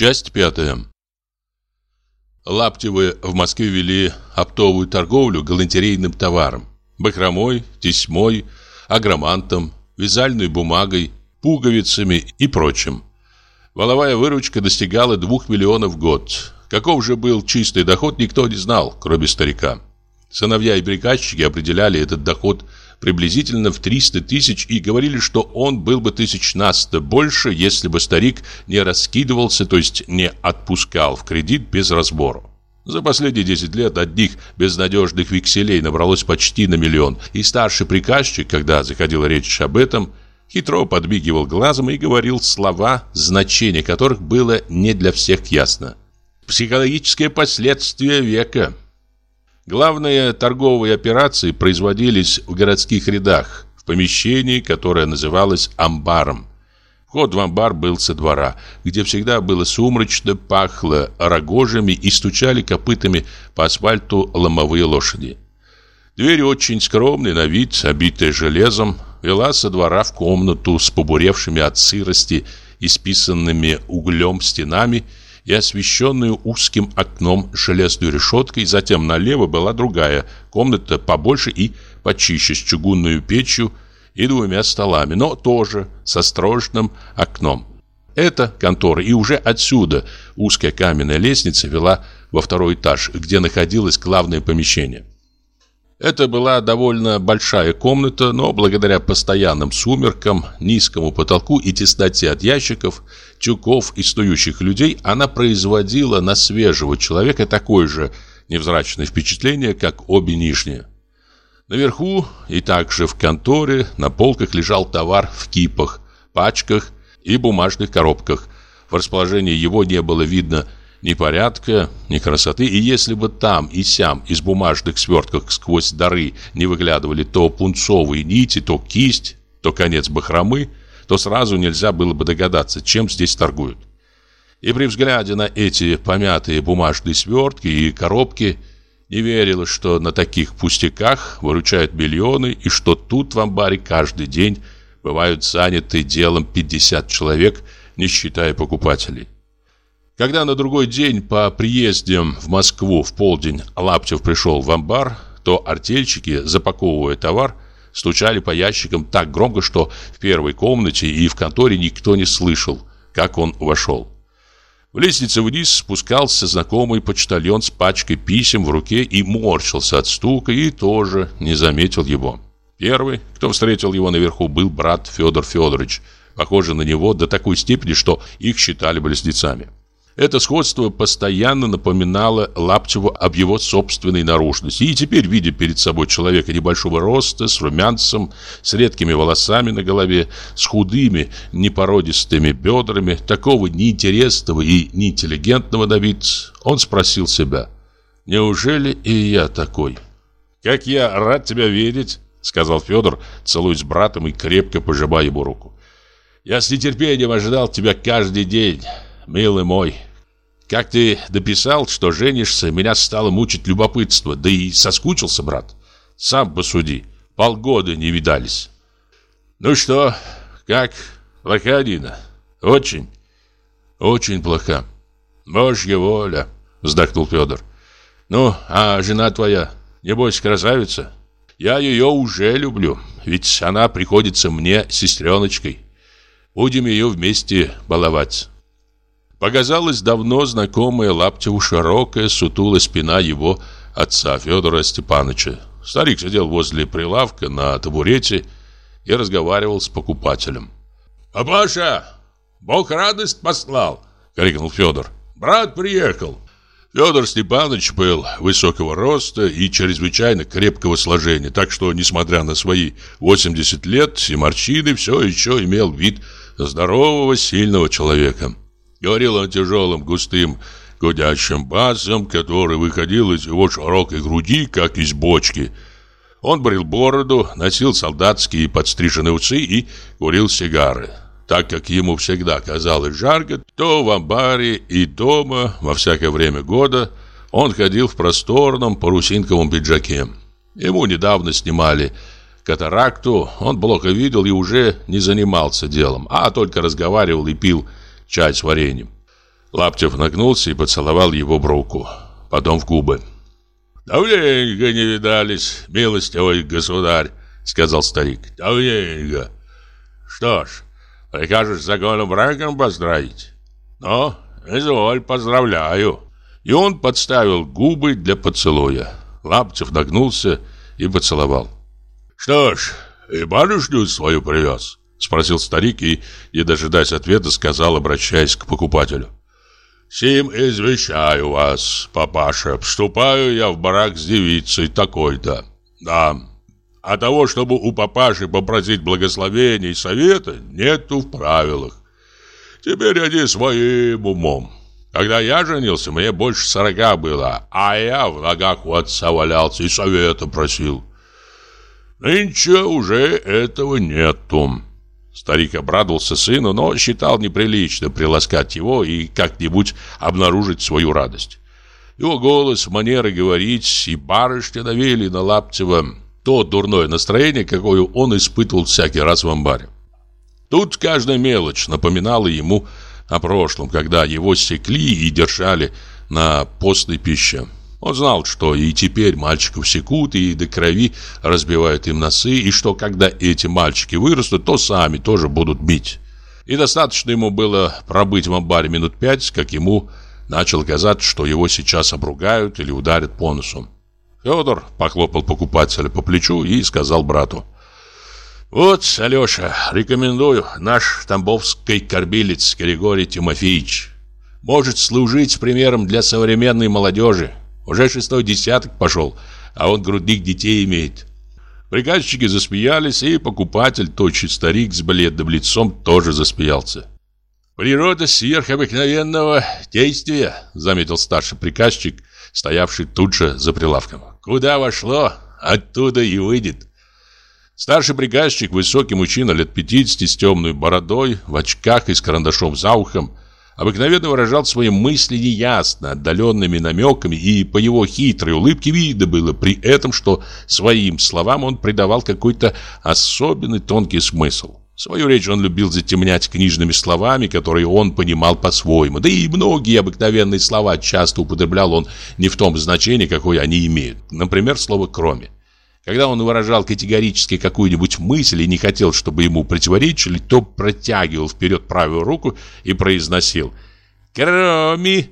Часть пятая. Лаптевы в Москве вели оптовую торговлю галантерейным товаром. Бахромой, тесьмой, агромантом, вязальной бумагой, пуговицами и прочим. Воловая выручка достигала 2 миллионов в год. Каков же был чистый доход, никто не знал, кроме старика. Сыновья и приказчики определяли этот доход приблизительно в 300 тысяч и говорили, что он был бы тысяч на сто больше, если бы старик не раскидывался, то есть не отпускал в кредит без разбору. За последние 10 лет одних безнадежных векселей набралось почти на миллион, и старший приказчик, когда заходила речь об этом, хитро подмигивал глазом и говорил слова, значение которых было не для всех ясно. «Психологическое последствие века». Главные торговые операции производились в городских рядах, в помещении, которое называлось амбаром. Вход в амбар был со двора, где всегда было сумрачно, пахло рогожами и стучали копытами по асфальту ломовые лошади. Дверь очень скромная на вид, обитая железом, вела со двора в комнату с побуревшими от сырости и списанными углем стенами и освещенную узким окном железной решеткой, затем налево была другая комната побольше и почище с чугунной печью и двумя столами, но тоже со строжным окном. Это контора, и уже отсюда узкая каменная лестница вела во второй этаж, где находилось главное помещение. Это была довольно большая комната, но благодаря постоянным сумеркам, низкому потолку и тесноте от ящиков, тюков и стоящих людей, она производила на свежего человека такое же невзрачное впечатление, как обе нижние. Наверху и также в конторе на полках лежал товар в кипах, пачках и бумажных коробках. В расположении его не было видно ни порядка, ни красоты, и если бы там и сям из бумажных свертков сквозь дары не выглядывали то пунцовые нити, то кисть, то конец бахромы, то сразу нельзя было бы догадаться, чем здесь торгуют. И при взгляде на эти помятые бумажные свертки и коробки не верилось, что на таких пустяках выручают миллионы и что тут в амбаре каждый день бывают заняты делом 50 человек, не считая покупателей. Когда на другой день по приезде в Москву в полдень Лаптев пришел в амбар, то артельщики, запаковывая товар, стучали по ящикам так громко, что в первой комнате и в конторе никто не слышал, как он вошел. В лестнице вниз спускался знакомый почтальон с пачкой писем в руке и морщился от стука и тоже не заметил его. Первый, кто встретил его наверху, был брат Федор Федорович, похожий на него до такой степени, что их считали близнецами. Это сходство постоянно напоминало Лаптеву об его собственной наружности. И теперь, видя перед собой человека небольшого роста, с румянцем, с редкими волосами на голове, с худыми, непородистыми бедрами, такого неинтересного и неинтеллигентного на вид, он спросил себя, «Неужели и я такой?» «Как я рад тебя видеть!» — сказал Федор, целуясь с братом и крепко пожимая ему руку. «Я с нетерпением ожидал тебя каждый день, милый мой. Как ты дописал, что женишься, меня стало мучить любопытство, да и соскучился, брат. Сам посуди, полгода не видались. Ну что, как, плоха Дина? Очень, очень плоха. Божья воля, вздохнул Федор. Ну, а жена твоя, небось, красавица? Я ее уже люблю, ведь она приходится мне сестреночкой. Будем ее вместе баловать. Показалась давно знакомая Лаптеву широкая, сутулая спина его отца Федора Степановича. Старик сидел возле прилавка на табурете и разговаривал с покупателем. «Папаша, Бог радость послал!» — крикнул Федор. «Брат приехал!» Федор Степанович был высокого роста и чрезвычайно крепкого сложения, так что, несмотря на свои 80 лет и морщины, все еще имел вид здорового, сильного человека. Говорил он тяжелым, густым, гудящим басом, который выходил из его широкой груди, как из бочки. Он брил бороду, носил солдатские подстриженные усы и курил сигары. Так как ему всегда казалось жарко, то в амбаре и дома во всякое время года он ходил в просторном парусинковом пиджаке. Ему недавно снимали катаракту, он плохо видел и уже не занимался делом, а только разговаривал и пил чай с вареньем. Лаптев нагнулся и поцеловал его в руку, потом в губы. «Давненько не видались, милостивый государь», — сказал старик. «Давненько. Что ж, прикажешь законом браком поздравить? Ну, изволь, поздравляю». И он подставил губы для поцелуя. Лаптев нагнулся и поцеловал. «Что ж, и барышню свою привез?» Спросил старик и, не дожидаясь ответа, сказал, обращаясь к покупателю. «Сим извещаю вас, папаша, вступаю я в барак с девицей такой-то. Да, а того, чтобы у папаши попросить благословения и совета, нету в правилах. Теперь иди своим умом. Когда я женился, мне больше сорока было, а я в ногах у отца валялся и совета просил. Нынче уже этого нету. Старик обрадовался сыну, но считал неприлично приласкать его и как-нибудь обнаружить свою радость. Его голос, манера говорить и барышня навели на Лаптева то дурное настроение, какое он испытывал всякий раз в амбаре. Тут каждая мелочь напоминала ему о прошлом, когда его секли и держали на постной пище. Он знал, что и теперь мальчиков секут и до крови разбивают им носы, и что когда эти мальчики вырастут, то сами тоже будут бить. И достаточно ему было пробыть в амбаре минут пять, как ему начал казаться, что его сейчас обругают или ударят по носу. Федор похлопал покупателя по плечу и сказал брату. «Вот, Алеша, рекомендую наш тамбовский корбилец Григорий Тимофеевич. Может служить примером для современной молодежи. Уже шестой десяток пошел, а он грудных детей имеет. Приказчики засмеялись, и покупатель, точный старик с бледным лицом, тоже засмеялся. «Природа сверхобыкновенного действия», — заметил старший приказчик, стоявший тут же за прилавком. «Куда вошло, оттуда и выйдет». Старший приказчик, высокий мужчина лет 50 с темной бородой, в очках и с карандашом за ухом, обыкновенно выражал свои мысли неясно, отдаленными намеками, и по его хитрой улыбке видно было при этом, что своим словам он придавал какой-то особенный тонкий смысл. Свою речь он любил затемнять книжными словами, которые он понимал по-своему. Да и многие обыкновенные слова часто употреблял он не в том значении, какое они имеют. Например, слово «кроме». Когда он выражал категорически какую-нибудь мысль и не хотел, чтобы ему противоречили, то протягивал вперед правую руку и произносил «Кроме...»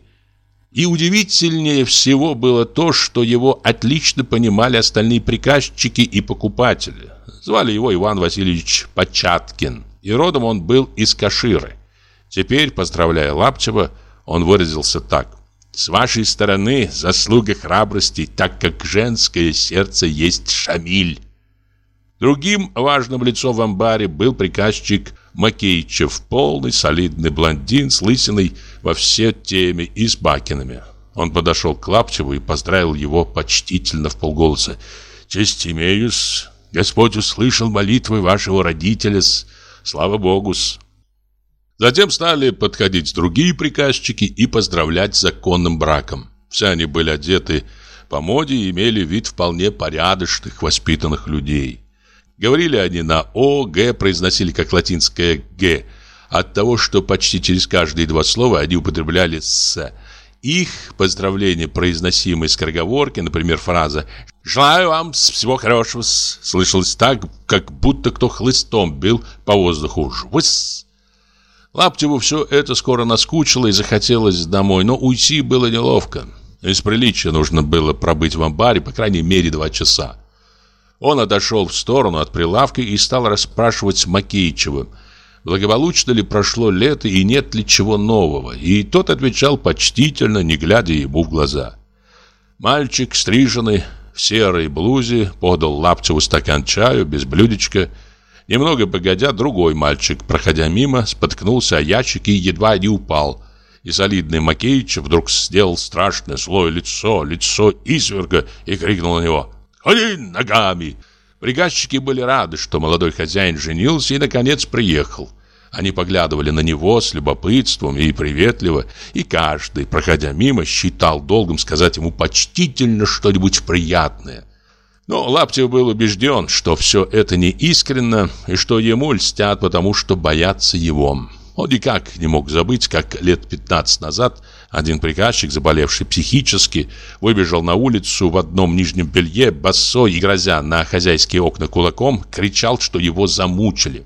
И удивительнее всего было то, что его отлично понимали остальные приказчики и покупатели. Звали его Иван Васильевич Початкин, и родом он был из Каширы. Теперь, поздравляя Лаптева, он выразился так. С вашей стороны заслуга храбрости, так как женское сердце есть шамиль. Другим важным лицом в амбаре был приказчик Макеичев, полный солидный блондин с лысиной во все теме и с бакинами. Он подошел к Лаптеву и поздравил его почтительно в полголоса. «Честь имею-с, Господь услышал молитвы вашего родителя-с, слава Богу-с». Затем стали подходить другие приказчики и поздравлять с законным браком. Все они были одеты по моде и имели вид вполне порядочных, воспитанных людей. Говорили они на «о», «г», произносили как латинское «г», от того, что почти через каждые два слова они употребляли «с». Их поздравления, произносимые скороговорки, например, фраза «Желаю вам всего хорошего», слышалось так, как будто кто хлыстом бил по воздуху «жвыс». Лаптеву все это скоро наскучило и захотелось домой, но уйти было неловко. Из приличия нужно было пробыть в амбаре по крайней мере два часа. Он отошел в сторону от прилавка и стал расспрашивать Макеичева, благополучно ли прошло лето и нет ли чего нового, и тот отвечал почтительно, не глядя ему в глаза. Мальчик, стриженный, в серой блузе, подал Лаптеву стакан чаю без блюдечка Немного погодя, другой мальчик, проходя мимо, споткнулся о ящик и едва не упал. И солидный Макеич вдруг сделал страшное злое лицо, лицо изверга, и крикнул на него «Ходи ногами!». Приказчики были рады, что молодой хозяин женился и, наконец, приехал. Они поглядывали на него с любопытством и приветливо, и каждый, проходя мимо, считал долгом сказать ему почтительно что-нибудь приятное – но Лаптев был убежден, что все это не искренно и что ему льстят, потому что боятся его. Он никак не мог забыть, как лет 15 назад один приказчик, заболевший психически, выбежал на улицу в одном нижнем белье, босой и грозя на хозяйские окна кулаком, кричал, что его замучили.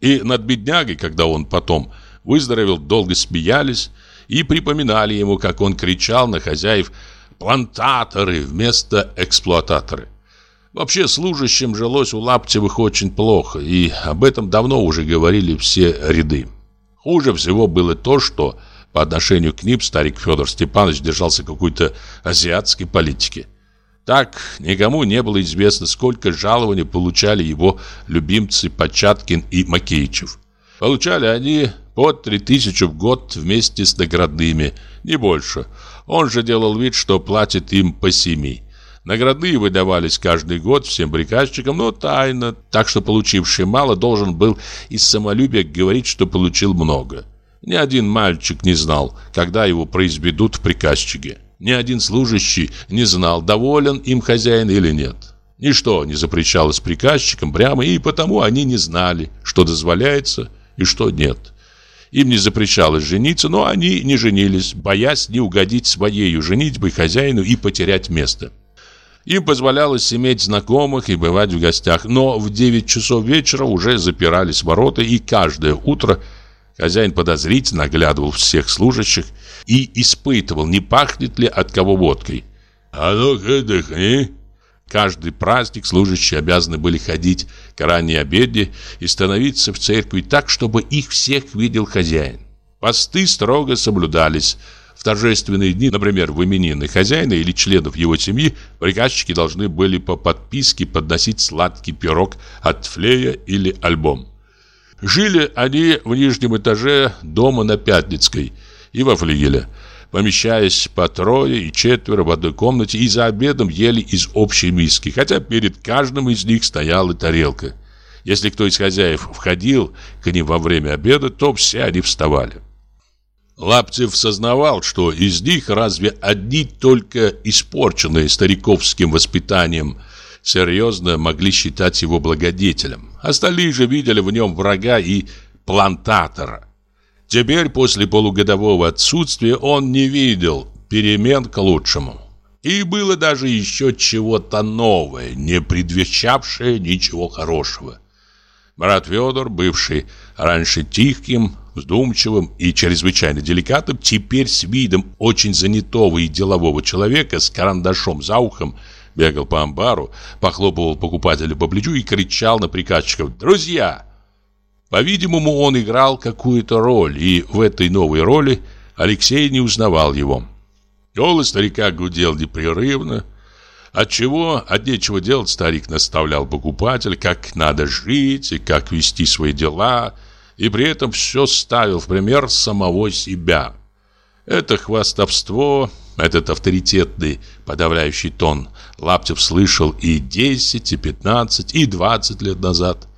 И над беднягой, когда он потом выздоровел, долго смеялись и припоминали ему, как он кричал на хозяев «плантаторы» вместо «эксплуататоры». Вообще служащим жилось у Лаптевых очень плохо, и об этом давно уже говорили все ряды. Хуже всего было то, что по отношению к ним старик Федор Степанович держался какой-то азиатской политики. Так никому не было известно, сколько жалований получали его любимцы Початкин и Макеичев. Получали они по 3000 в год вместе с наградными, не больше. Он же делал вид, что платит им по семи. Наградные выдавались каждый год всем приказчикам, но тайно, так что получивший мало должен был из самолюбия говорить, что получил много. Ни один мальчик не знал, когда его произведут в приказчике. Ни один служащий не знал, доволен им хозяин или нет. Ничто не запрещалось приказчикам прямо, и потому они не знали, что дозволяется и что нет. Им не запрещалось жениться, но они не женились, боясь не угодить своей женитьбой хозяину и потерять место. Им позволялось иметь знакомых и бывать в гостях, но в 9 часов вечера уже запирались ворота, и каждое утро хозяин подозрительно оглядывал всех служащих и испытывал, не пахнет ли от кого водкой. «А ну-ка дыхни!» Каждый праздник служащие обязаны были ходить к ранней обеде и становиться в церкви так, чтобы их всех видел хозяин. Посты строго соблюдались – в торжественные дни, например, в именины хозяина или членов его семьи, приказчики должны были по подписке подносить сладкий пирог от флея или альбом. Жили они в нижнем этаже дома на Пятницкой и во флигеле, помещаясь по трое и четверо в одной комнате и за обедом ели из общей миски, хотя перед каждым из них стояла тарелка. Если кто из хозяев входил к ним во время обеда, то все они вставали. Лаптев сознавал, что из них разве одни только испорченные стариковским воспитанием серьезно могли считать его благодетелем. Остальные же видели в нем врага и плантатора. Теперь, после полугодового отсутствия, он не видел перемен к лучшему. И было даже еще чего-то новое, не предвещавшее ничего хорошего. Брат Федор, бывший раньше тихим, вздумчивым и чрезвычайно деликатным, теперь с видом очень занятого и делового человека с карандашом за ухом бегал по амбару, похлопывал покупателя по плечу и кричал на приказчиков «Друзья!». По-видимому, он играл какую-то роль, и в этой новой роли Алексей не узнавал его. Голос старика гудел непрерывно. Отчего, от нечего делать, старик наставлял покупателя, как надо жить и как вести свои дела – и при этом все ставил в пример самого себя. Это хвастовство, этот авторитетный подавляющий тон Лаптев слышал и 10, и 15, и 20 лет назад.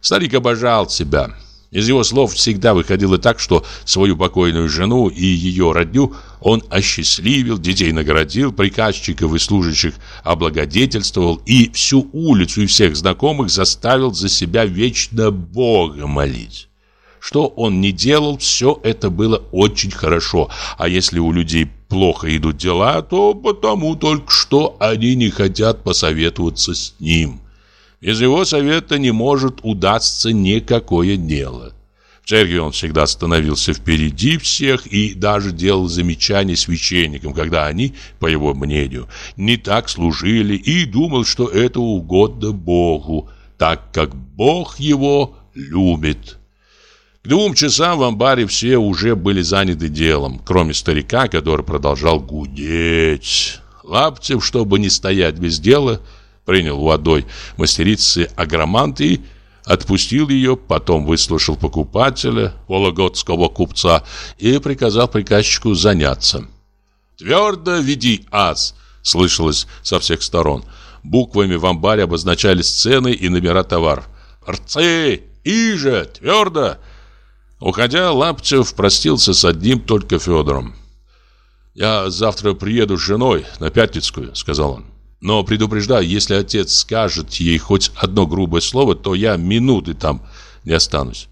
Старик обожал себя. Из его слов всегда выходило так, что свою покойную жену и ее родню он осчастливил, детей наградил, приказчиков и служащих облагодетельствовал и всю улицу и всех знакомых заставил за себя вечно Бога молить. Что он не делал, все это было очень хорошо. А если у людей плохо идут дела, то потому только что они не хотят посоветоваться с ним. Без его совета не может удастся никакое дело. В церкви он всегда становился впереди всех и даже делал замечания священникам, когда они, по его мнению, не так служили и думал, что это угодно Богу, так как Бог его любит. Двум часам в амбаре все уже были заняты делом, кроме старика, который продолжал гудеть. Лаптев, чтобы не стоять без дела, принял водой мастерицы агромант и отпустил ее, потом выслушал покупателя, вологодского купца, и приказал приказчику заняться. «Твердо веди, ас!» — слышалось со всех сторон. Буквами в амбаре обозначались цены и номера товар. «Рцы! Иже! Твердо!» Уходя, Лаптев простился с одним только Федором. «Я завтра приеду с женой на Пятницкую», — сказал он. «Но предупреждаю, если отец скажет ей хоть одно грубое слово, то я минуты там не останусь.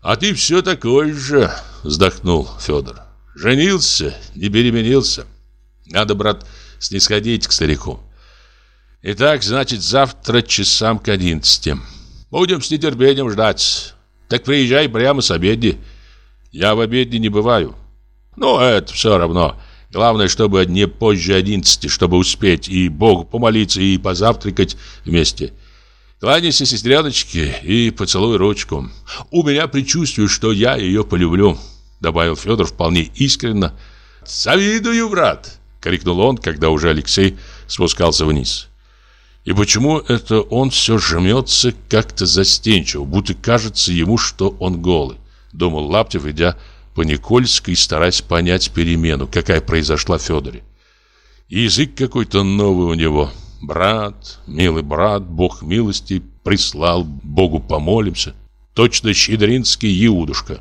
А ты все такой же, вздохнул Федор. Женился, не переменился. Надо, брат, снисходить к старику. Итак, значит, завтра часам к одиннадцати. Будем с нетерпением ждать. Так приезжай прямо с обеди. Я в обеде не бываю. Ну, это все равно. Главное, чтобы не позже одиннадцати, чтобы успеть и Богу помолиться, и позавтракать вместе. Кланяйся, сестреночке, и поцелуй ручку. У меня предчувствие, что я ее полюблю, добавил Федор вполне искренно. Завидую, брат, крикнул он, когда уже Алексей спускался вниз. И почему это он все жмется как-то застенчиво, будто кажется ему, что он голый? Думал Лаптев, идя по Никольской, стараясь понять перемену, какая произошла в Федоре. Язык какой-то новый у него. Брат, милый брат, Бог милости прислал, Богу помолимся. Точно щедринский Иудушка.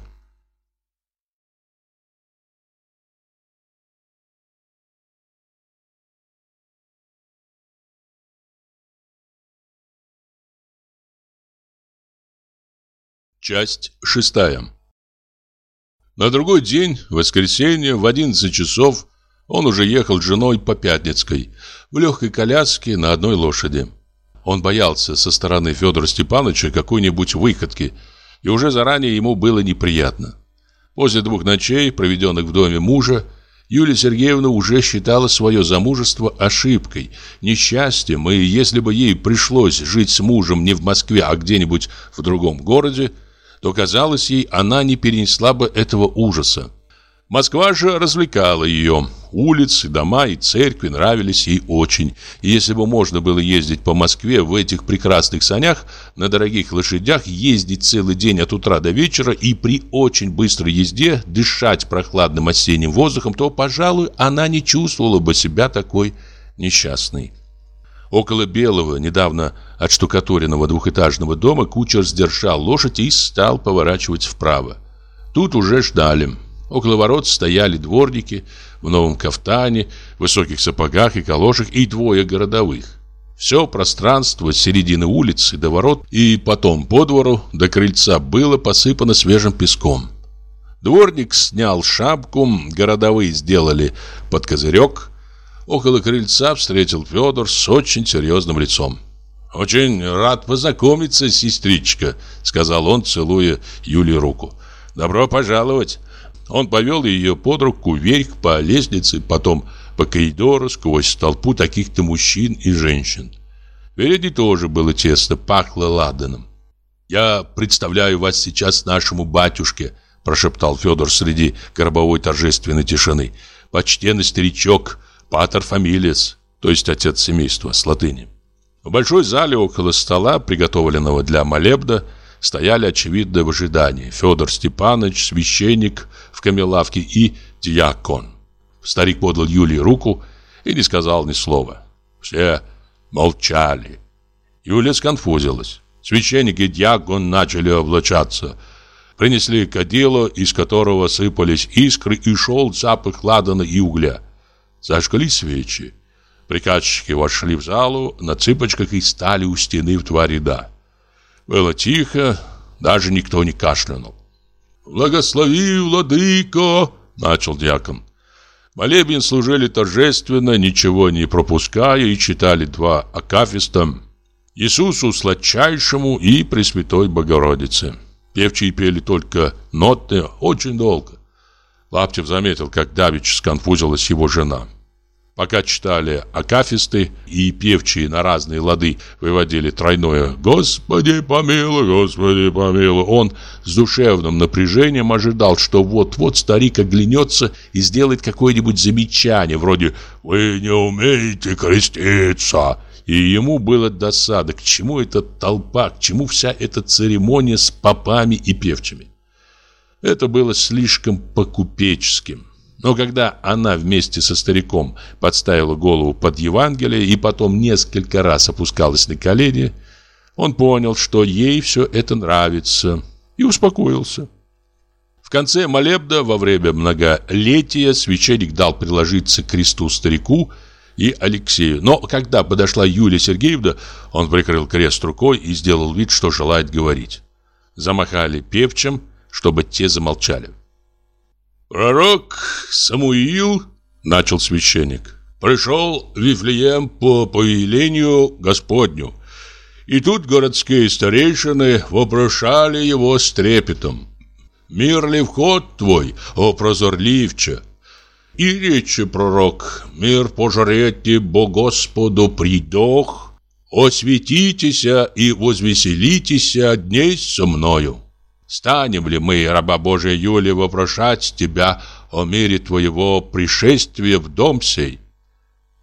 Часть шестая. На другой день, в воскресенье, в 11 часов, он уже ехал с женой по Пятницкой, в легкой коляске на одной лошади. Он боялся со стороны Федора Степановича какой-нибудь выходки, и уже заранее ему было неприятно. После двух ночей, проведенных в доме мужа, Юлия Сергеевна уже считала свое замужество ошибкой, несчастьем, и если бы ей пришлось жить с мужем не в Москве, а где-нибудь в другом городе, то, казалось ей, она не перенесла бы этого ужаса. Москва же развлекала ее. Улицы, дома и церкви нравились ей очень. И если бы можно было ездить по Москве в этих прекрасных санях, на дорогих лошадях, ездить целый день от утра до вечера и при очень быстрой езде дышать прохладным осенним воздухом, то, пожалуй, она не чувствовала бы себя такой несчастной. Около белого, недавно отштукатуренного двухэтажного дома кучер сдержал лошадь и стал поворачивать вправо. Тут уже ждали. Около ворот стояли дворники в новом кафтане, высоких сапогах и калошах и двое городовых. Все пространство с середины улицы до ворот и потом по двору до крыльца было посыпано свежим песком. Дворник снял шапку, городовые сделали под козырек – Около крыльца встретил Федор с очень серьезным лицом. «Очень рад познакомиться, сестричка», — сказал он, целуя Юлии руку. «Добро пожаловать». Он повел ее под руку вверх по лестнице, потом по коридору сквозь толпу таких-то мужчин и женщин. Впереди тоже было тесно, пахло ладаном. «Я представляю вас сейчас нашему батюшке», – прошептал Федор среди гробовой торжественной тишины. «Почтенный старичок, Патер Фамилис, то есть отец семейства, с латыни. В большой зале около стола, приготовленного для молебда, стояли, очевидно, в ожидании Федор Степанович, священник в камелавке и диакон. Старик подал Юлии руку и не сказал ни слова. Все молчали. Юлия сконфузилась. Священник и диакон начали облачаться. Принесли кадило, из которого сыпались искры, и шел запах ладана и угля. Зажгли свечи. Приказчики вошли в залу на цыпочках и стали у стены в два ряда. Было тихо, даже никто не кашлянул. «Благослови, владыко!» — начал диакон. Молебен служили торжественно, ничего не пропуская, и читали два акафиста Иисусу Сладчайшему и Пресвятой Богородице. Певчие пели только ноты очень долго. Лаптев заметил, как давич сконфузилась его жена. Пока читали акафисты и певчие на разные лады выводили тройное «Господи помилуй, Господи помилуй», он с душевным напряжением ожидал, что вот-вот старик оглянется и сделает какое-нибудь замечание, вроде «Вы не умеете креститься», и ему было досада, к чему эта толпа, к чему вся эта церемония с попами и певчими. Это было слишком покупеческим. Но когда она вместе со стариком подставила голову под Евангелие и потом несколько раз опускалась на колени, он понял, что ей все это нравится, и успокоился. В конце молебда во время многолетия священник дал приложиться к кресту старику и Алексею. Но когда подошла Юлия Сергеевна, он прикрыл крест рукой и сделал вид, что желает говорить. Замахали певчим, чтобы те замолчали. «Пророк Самуил, — начал священник, — пришел в Вифлеем по повелению Господню, и тут городские старейшины вопрошали его с трепетом. «Мир ли вход твой, о прозорливче?» И речи пророк, «Мир пожарете, бо Господу придох, осветитеся и возвеселитеся дней со мною». Станем ли мы, раба Божия Юлия, вопрошать тебя о мире твоего пришествия в дом сей?»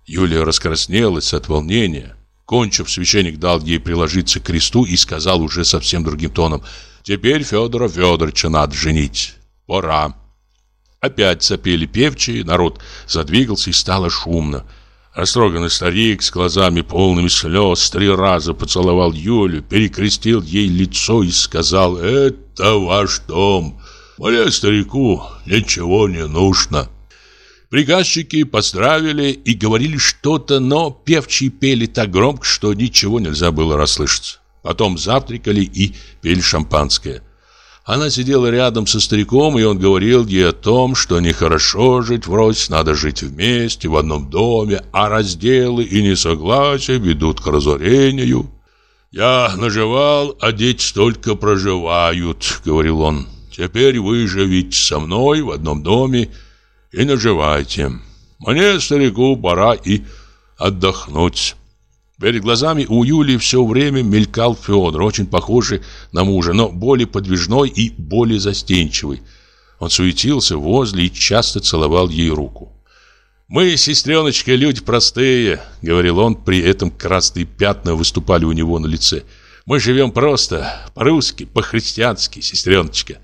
Юлия раскраснелась от волнения. Кончив, священник дал ей приложиться к кресту и сказал уже совсем другим тоном, «Теперь Федора Федоровича надо женить. Пора». Опять запели певчие, народ задвигался и стало шумно. Растроганный старик с глазами полными слез три раза поцеловал Юлю, перекрестил ей лицо и сказал «Это ваш дом, мне старику ничего не нужно». Приказчики поздравили и говорили что-то, но певчие пели так громко, что ничего нельзя было расслышать. Потом завтракали и пили шампанское. Она сидела рядом со стариком, и он говорил ей о том, что нехорошо жить врозь, надо жить вместе, в одном доме, а разделы и несогласия ведут к разорению. «Я наживал, а дети только проживают», — говорил он. «Теперь вы живите со мной в одном доме, и наживайте. Мне, старику, пора и отдохнуть. Перед глазами у Юли все время мелькал Федор, очень похожий на мужа, но более подвижной и более застенчивый. Он суетился возле и часто целовал ей руку. «Мы, сестреночка, люди простые», — говорил он, при этом красные пятна выступали у него на лице. «Мы живем просто, по-русски, по-христиански, сестреночка.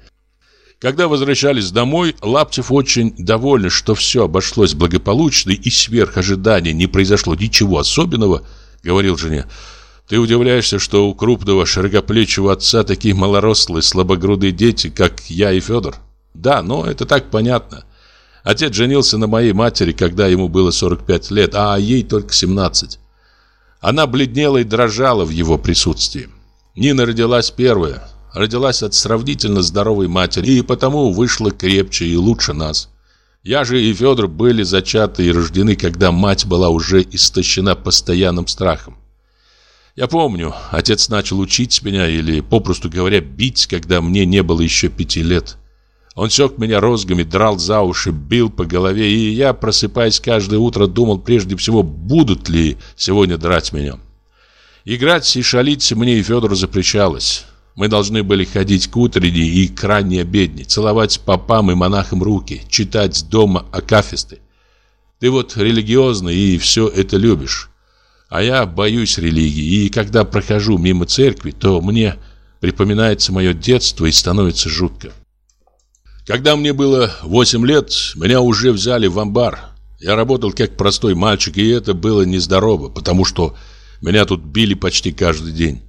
Когда возвращались домой, Лаптев очень довольный, что все обошлось благополучно и сверх ожиданий не произошло ничего особенного, говорил жене. Ты удивляешься, что у крупного широкоплечего отца такие малорослые, слабогрудые дети, как я и Федор? Да, но это так понятно. Отец женился на моей матери, когда ему было 45 лет, а ей только 17. Она бледнела и дрожала в его присутствии. Нина родилась первая, родилась от сравнительно здоровой матери и потому вышла крепче и лучше нас. Я же и Федор были зачаты и рождены, когда мать была уже истощена постоянным страхом. Я помню, отец начал учить меня или, попросту говоря, бить, когда мне не было еще пяти лет. Он сёк меня розгами, драл за уши, бил по голове, и я, просыпаясь каждое утро, думал прежде всего, будут ли сегодня драть меня. Играть и шалить мне и Федору запрещалось. Мы должны были ходить к утренней и к ранней обедне, целовать попам и монахам руки, читать дома акафисты. Ты вот религиозный и все это любишь. А я боюсь религии, и когда прохожу мимо церкви, то мне припоминается мое детство и становится жутко. Когда мне было 8 лет, меня уже взяли в амбар. Я работал как простой мальчик, и это было нездорово, потому что меня тут били почти каждый день.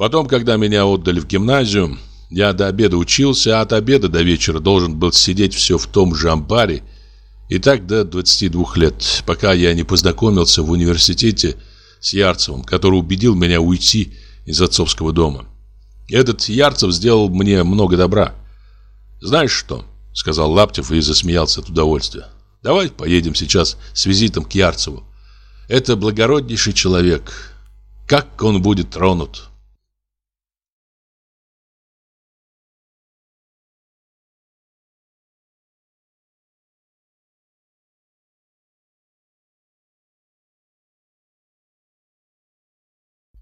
Потом, когда меня отдали в гимназию, я до обеда учился, а от обеда до вечера должен был сидеть все в том же амбаре. И так до 22 лет, пока я не познакомился в университете с Ярцевым, который убедил меня уйти из отцовского дома. Этот Ярцев сделал мне много добра. «Знаешь что?» — сказал Лаптев и засмеялся от удовольствия. «Давай поедем сейчас с визитом к Ярцеву. Это благороднейший человек. Как он будет тронут!»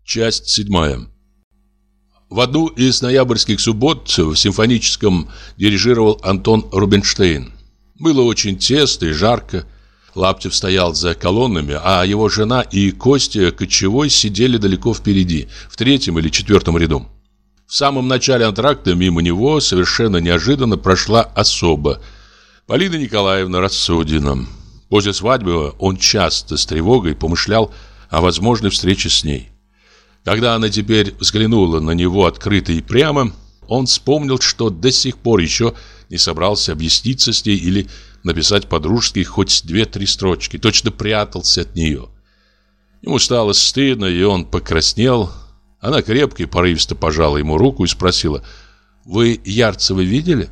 Часть седьмая. В одну из ноябрьских суббот в симфоническом дирижировал Антон Рубинштейн. Было очень тесно и жарко. Лаптев стоял за колоннами, а его жена и Костя Кочевой сидели далеко впереди, в третьем или четвертом ряду. В самом начале антракта мимо него совершенно неожиданно прошла особа. Полина Николаевна Рассудина. После свадьбы он часто с тревогой помышлял о возможной встрече с ней. Когда она теперь взглянула на него открыто и прямо, он вспомнил, что до сих пор еще не собрался объясниться с ней или написать по-дружески хоть две-три строчки, точно прятался от нее. Ему стало стыдно, и он покраснел. Она крепко и порывисто пожала ему руку и спросила, Вы Ярцева видели?»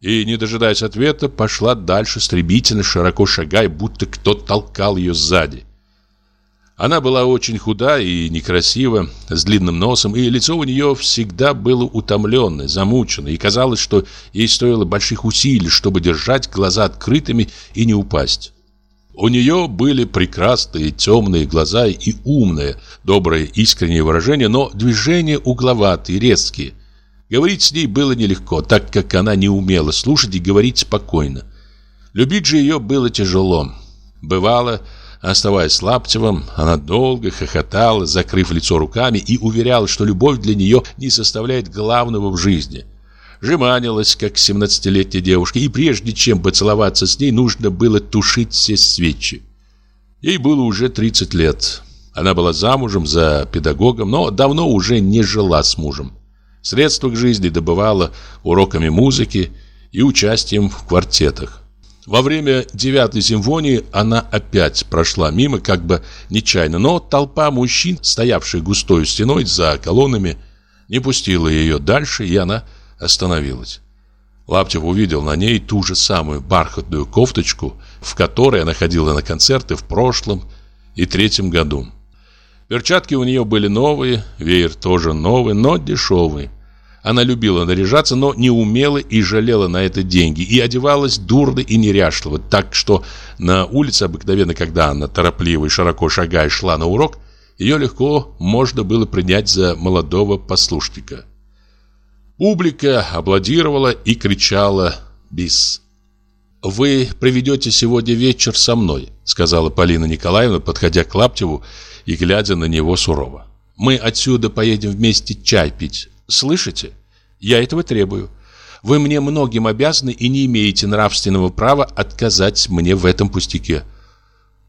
И, не дожидаясь ответа, пошла дальше, стремительно, широко шагая, будто кто толкал ее сзади. Она была очень худа и некрасива, с длинным носом, и лицо у нее всегда было утомленное, замученное, и казалось, что ей стоило больших усилий, чтобы держать глаза открытыми и не упасть. У нее были прекрасные темные глаза и умное, доброе, искреннее выражение, но движения угловатые, резкие. Говорить с ней было нелегко, так как она не умела слушать и говорить спокойно. Любить же ее было тяжело. Бывало, Оставаясь с Лаптевым, она долго хохотала, закрыв лицо руками, и уверяла, что любовь для нее не составляет главного в жизни. Жеманилась, как семнадцатилетняя девушка, и прежде чем поцеловаться с ней, нужно было тушить все свечи. Ей было уже 30 лет. Она была замужем за педагогом, но давно уже не жила с мужем. Средства к жизни добывала уроками музыки и участием в квартетах. Во время девятой симфонии она опять прошла мимо, как бы нечаянно, но толпа мужчин, стоявших густой стеной за колоннами, не пустила ее дальше, и она остановилась. Лаптев увидел на ней ту же самую бархатную кофточку, в которой она ходила на концерты в прошлом и третьем году. Перчатки у нее были новые, веер тоже новый, но дешевый. Она любила наряжаться, но не умела и жалела на это деньги, и одевалась дурно и неряшливо, так что на улице обыкновенно, когда она торопливо и широко шагая шла на урок, ее легко можно было принять за молодого послушника. Публика аплодировала и кричала «Бис!». «Вы проведете сегодня вечер со мной», сказала Полина Николаевна, подходя к Лаптеву и глядя на него сурово. «Мы отсюда поедем вместе чай пить. Слышите? Я этого требую. Вы мне многим обязаны и не имеете нравственного права отказать мне в этом пустяке.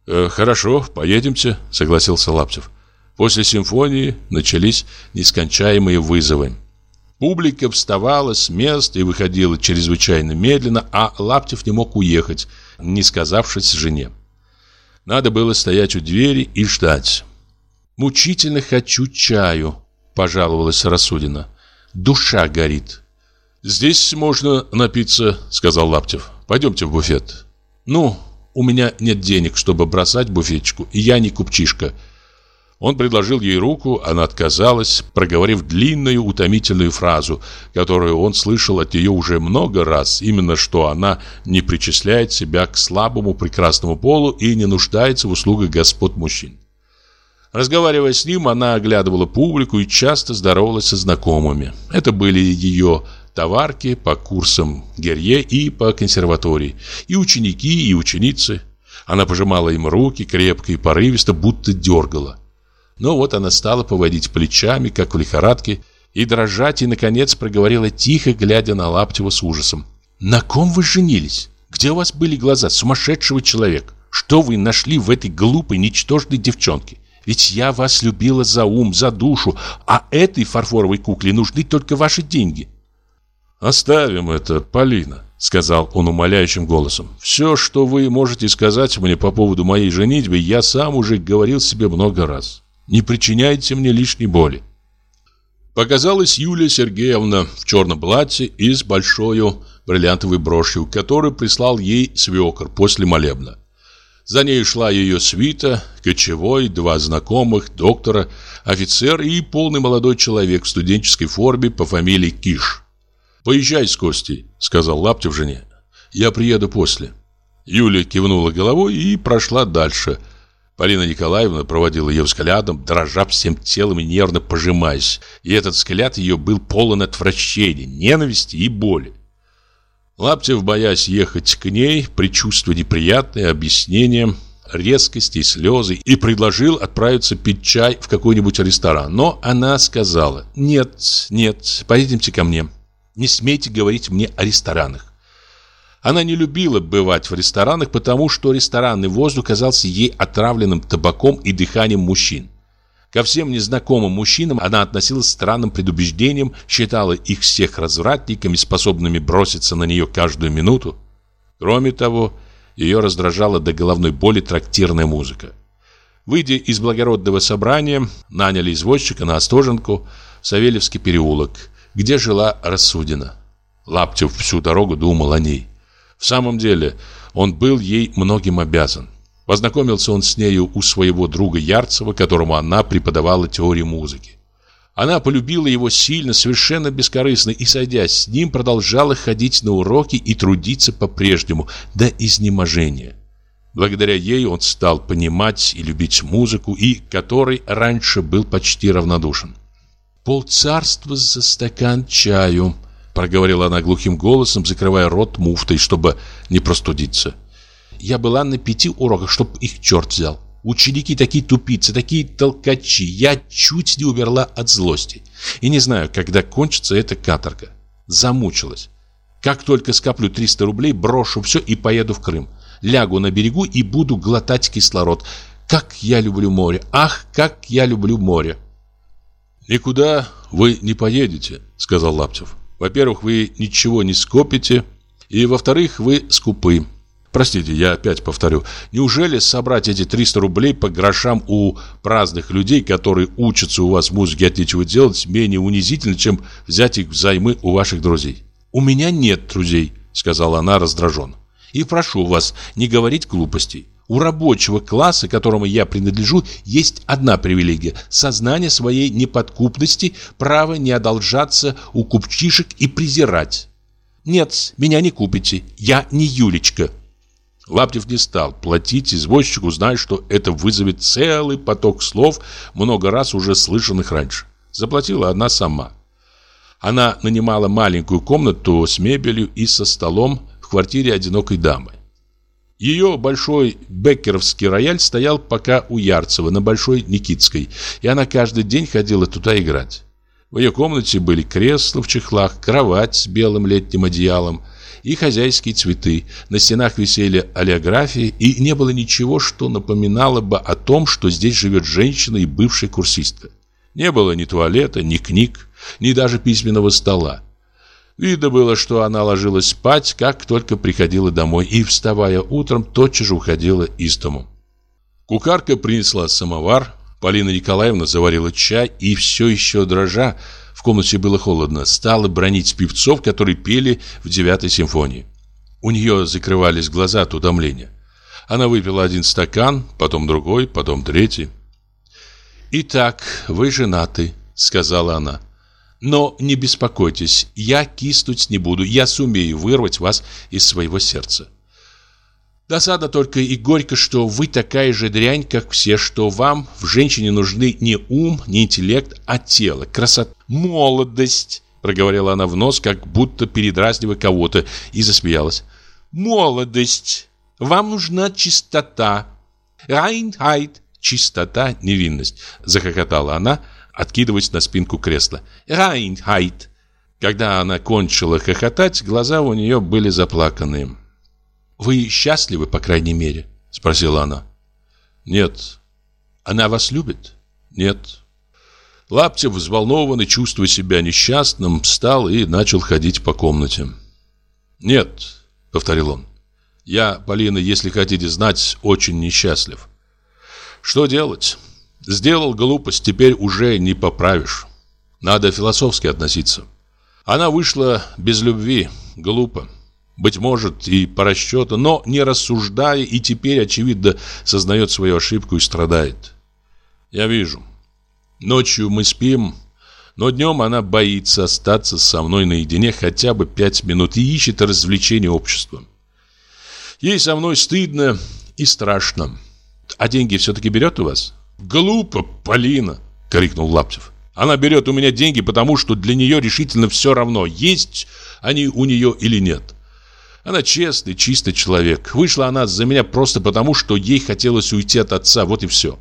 Э, хорошо, поедемте, согласился Лаптев. После симфонии начались нескончаемые вызовы. Публика вставала с мест и выходила чрезвычайно медленно, а Лаптев не мог уехать, не сказавшись жене. Надо было стоять у двери и ждать. «Мучительно хочу чаю», — пожаловалась Рассудина. Душа горит. «Здесь можно напиться», — сказал Лаптев. «Пойдемте в буфет». «Ну, у меня нет денег, чтобы бросать буфетчику, и я не купчишка». Он предложил ей руку, она отказалась, проговорив длинную утомительную фразу, которую он слышал от нее уже много раз, именно что она не причисляет себя к слабому прекрасному полу и не нуждается в услугах господ мужчин. Разговаривая с ним, она оглядывала публику и часто здоровалась со знакомыми. Это были ее товарки по курсам Герье и по консерватории, и ученики, и ученицы. Она пожимала им руки крепко и порывисто, будто дергала. Но вот она стала поводить плечами, как в лихорадке, и дрожать, и, наконец, проговорила тихо, глядя на Лаптева с ужасом. «На ком вы женились? Где у вас были глаза сумасшедшего человека? Что вы нашли в этой глупой, ничтожной девчонке? Ведь я вас любила за ум, за душу, а этой фарфоровой кукле нужны только ваши деньги. Оставим это, Полина, сказал он умоляющим голосом. Все, что вы можете сказать мне по поводу моей женитьбы, я сам уже говорил себе много раз. Не причиняйте мне лишней боли. Показалась Юлия Сергеевна в черном платье и с большой бриллиантовой брошью, которую прислал ей свекор после молебна. За ней шла ее свита, кочевой, два знакомых, доктора, офицер и полный молодой человек в студенческой форме по фамилии Киш. «Поезжай с Костей», — сказал Лаптев жене. «Я приеду после». Юля кивнула головой и прошла дальше. Полина Николаевна проводила ее взглядом, дрожа всем телом и нервно пожимаясь. И этот взгляд ее был полон отвращения, ненависти и боли. Лаптев, боясь ехать к ней, предчувствуя неприятные объяснения, резкости и слезы, и предложил отправиться пить чай в какой-нибудь ресторан. Но она сказала, «Нет, нет, поедемте ко мне. Не смейте говорить мне о ресторанах». Она не любила бывать в ресторанах, потому что ресторанный воздух казался ей отравленным табаком и дыханием мужчин. Ко всем незнакомым мужчинам она относилась странным предубеждением, считала их всех развратниками, способными броситься на нее каждую минуту. Кроме того, ее раздражала до головной боли трактирная музыка. Выйдя из благородного собрания, наняли извозчика на Остоженку Савельевский переулок, где жила Рассудина. Лаптев всю дорогу думал о ней. В самом деле, он был ей многим обязан. Познакомился он с нею у своего друга Ярцева, которому она преподавала теорию музыки. Она полюбила его сильно, совершенно бескорыстно, и, сойдясь с ним, продолжала ходить на уроки и трудиться по-прежнему, до изнеможения. Благодаря ей он стал понимать и любить музыку, и которой раньше был почти равнодушен. «Полцарства за стакан чаю», — проговорила она глухим голосом, закрывая рот муфтой, чтобы не простудиться. Я была на пяти уроках, чтоб их черт взял. Ученики такие тупицы, такие толкачи. Я чуть не умерла от злости. И не знаю, когда кончится эта каторга. Замучилась. Как только скоплю 300 рублей, брошу все и поеду в Крым. Лягу на берегу и буду глотать кислород. Как я люблю море. Ах, как я люблю море. Никуда вы не поедете, сказал Лаптев. Во-первых, вы ничего не скопите, и во-вторых, вы скупы. Простите, я опять повторю. Неужели собрать эти 300 рублей по грошам у праздных людей, которые учатся у вас музыке от нечего делать, менее унизительно, чем взять их взаймы у ваших друзей? У меня нет друзей, сказала она раздраженно. И прошу вас не говорить глупостей. У рабочего класса, которому я принадлежу, есть одна привилегия – сознание своей неподкупности, право не одолжаться у купчишек и презирать. Нет, меня не купите, я не Юлечка. Лаптев не стал платить извозчику, зная, что это вызовет целый поток слов, много раз уже слышанных раньше. Заплатила она сама. Она нанимала маленькую комнату с мебелью и со столом в квартире одинокой дамы. Ее большой беккеровский рояль стоял пока у Ярцева на Большой Никитской, и она каждый день ходила туда играть. В ее комнате были кресла в чехлах, кровать с белым летним одеялом, и хозяйские цветы. На стенах висели олеографии, и не было ничего, что напоминало бы о том, что здесь живет женщина и бывшая курсистка. Не было ни туалета, ни книг, ни даже письменного стола. Видно было, что она ложилась спать, как только приходила домой, и, вставая утром, тотчас же уходила из дому. Кукарка принесла самовар, Полина Николаевна заварила чай, и все еще дрожа, в комнате было холодно, стала бронить певцов, которые пели в девятой симфонии. У нее закрывались глаза от утомления. Она выпила один стакан, потом другой, потом третий. «Итак, вы женаты», — сказала она. «Но не беспокойтесь, я киснуть не буду, я сумею вырвать вас из своего сердца». Досада только и горько, что вы такая же дрянь, как все, что вам в женщине нужны не ум, не интеллект, а тело, красота, молодость, проговорила она в нос, как будто передразнивая кого-то, и засмеялась. Молодость. Вам нужна чистота. Reinheit. Чистота, невинность, захохотала она, откидываясь на спинку кресла. Reinheit. Когда она кончила хохотать, глаза у нее были заплаканные. «Вы счастливы, по крайней мере?» – спросила она. «Нет». «Она вас любит?» «Нет». Лаптев, взволнованный, чувствуя себя несчастным, встал и начал ходить по комнате. «Нет», — повторил он, — «я, Полина, если хотите знать, очень несчастлив. Что делать? Сделал глупость, теперь уже не поправишь. Надо философски относиться. Она вышла без любви, глупо быть может, и по расчету, но не рассуждая и теперь, очевидно, сознает свою ошибку и страдает. Я вижу. Ночью мы спим, но днем она боится остаться со мной наедине хотя бы пять минут и ищет развлечения обществом. Ей со мной стыдно и страшно. А деньги все-таки берет у вас? Глупо, Полина, крикнул Лаптев. Она берет у меня деньги, потому что для нее решительно все равно, есть они у нее или нет. Она честный, чистый человек. Вышла она за меня просто потому, что ей хотелось уйти от отца, вот и все.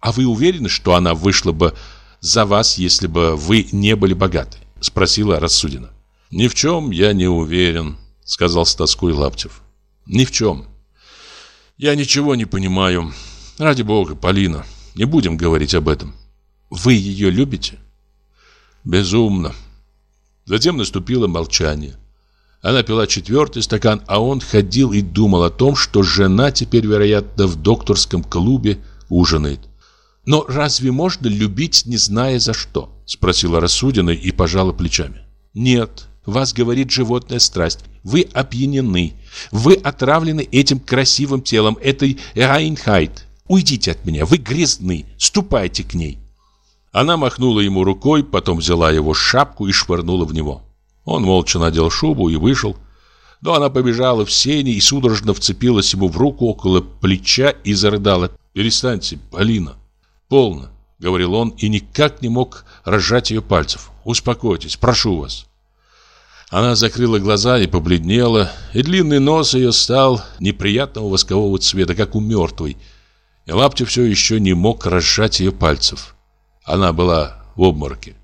А вы уверены, что она вышла бы за вас, если бы вы не были богаты? Спросила Рассудина. Ни в чем я не уверен, сказал с тоской Лаптев. Ни в чем. Я ничего не понимаю. Ради бога, Полина, не будем говорить об этом. Вы ее любите? Безумно. Затем наступило молчание. Она пила четвертый стакан, а он ходил и думал о том, что жена теперь, вероятно, в докторском клубе ужинает. Но разве можно любить, не зная за что? Спросила Рассудина и пожала плечами. Нет, вас говорит животная страсть. Вы опьянены. Вы отравлены этим красивым телом, этой Райнхайт. Уйдите от меня, вы грязны. Ступайте к ней. Она махнула ему рукой, потом взяла его шапку и швырнула в него. Он молча надел шубу и вышел. Но она побежала в сени и судорожно вцепилась ему в руку около плеча и зарыдала. «Перестаньте, Полина!» «Полно!» — говорил он и никак не мог разжать ее пальцев. «Успокойтесь, прошу вас!» Она закрыла глаза и побледнела, и длинный нос ее стал неприятного воскового цвета, как у мертвой. И Лаптев все еще не мог разжать ее пальцев. Она была в обмороке.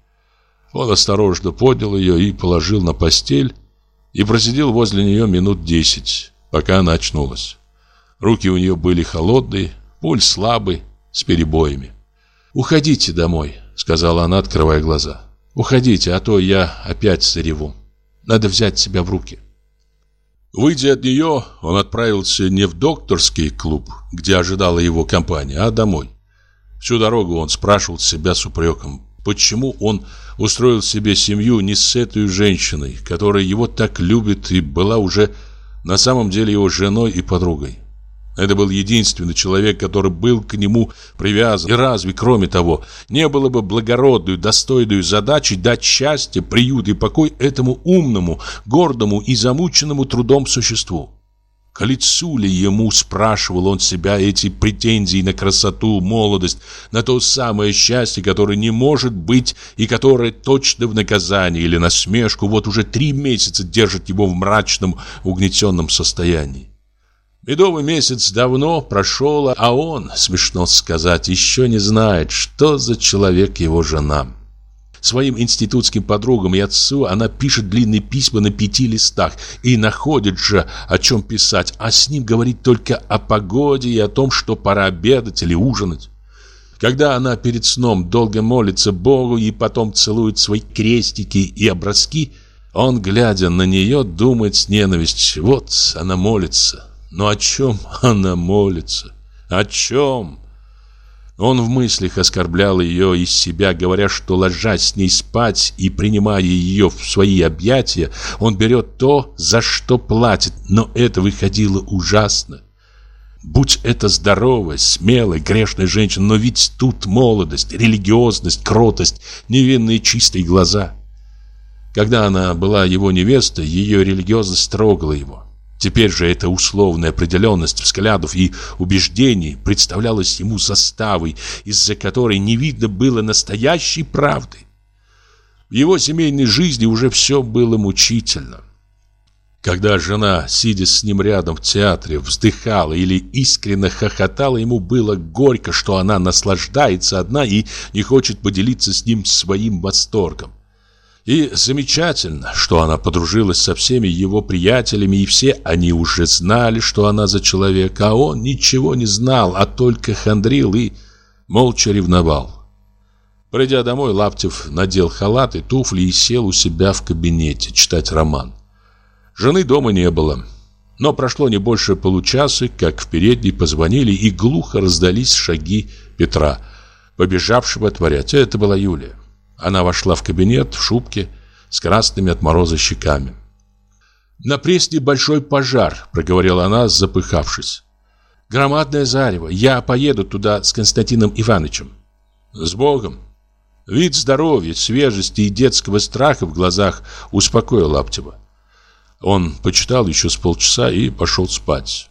Он осторожно поднял ее и положил на постель, и просидел возле нее минут десять, пока она очнулась. Руки у нее были холодные, пульс слабый, с перебоями. «Уходите домой», — сказала она, открывая глаза. «Уходите, а то я опять зареву». Надо взять себя в руки. Выйдя от нее, он отправился не в докторский клуб, где ожидала его компания, а домой. Всю дорогу он спрашивал себя с упреком, почему он устроил себе семью не с этой женщиной, которая его так любит и была уже на самом деле его женой и подругой. Это был единственный человек, который был к нему привязан. И разве, кроме того, не было бы благородную, достойную задачей дать счастье, приют и покой этому умному, гордому и замученному трудом существу? К лицу ли ему, спрашивал он себя, эти претензии на красоту, молодость, на то самое счастье, которое не может быть и которое точно в наказание или насмешку вот уже три месяца держит его в мрачном, угнетенном состоянии? Медовый месяц давно прошел, а он, смешно сказать, еще не знает, что за человек его жена. Своим институтским подругам и отцу она пишет длинные письма на пяти листах и находит же, о чем писать, а с ним говорит только о погоде и о том, что пора обедать или ужинать. Когда она перед сном долго молится Богу и потом целует свои крестики и образки, он, глядя на нее, думает с ненавистью, вот она молится, но о чем она молится? О чем? Он в мыслях оскорблял ее из себя, говоря, что ложась с ней спать и принимая ее в свои объятия, он берет то, за что платит, но это выходило ужасно. Будь это здоровая, смелая, грешная женщина, но ведь тут молодость, религиозность, кротость, невинные чистые глаза. Когда она была его невестой, ее религиозность трогала его. Теперь же эта условная определенность взглядов и убеждений представлялась ему заставой, из-за которой не видно было настоящей правды. В его семейной жизни уже все было мучительно. Когда жена, сидя с ним рядом в театре, вздыхала или искренне хохотала, ему было горько, что она наслаждается одна и не хочет поделиться с ним своим восторгом. И замечательно, что она подружилась со всеми его приятелями, и все они уже знали, что она за человек, а он ничего не знал, а только хандрил и молча ревновал. Придя домой, Лаптев надел халат и туфли и сел у себя в кабинете читать роман. Жены дома не было. Но прошло не больше получаса, как в передней позвонили и глухо раздались шаги Петра, побежавшего отворять. Это была Юлия. Она вошла в кабинет в шубке с красными от мороза щеками. «На Пресне большой пожар», — проговорила она, запыхавшись. «Громадное зарево. Я поеду туда с Константином Ивановичем». «С Богом». Вид здоровья, свежести и детского страха в глазах успокоил Лаптева. Он почитал еще с полчаса и пошел спать.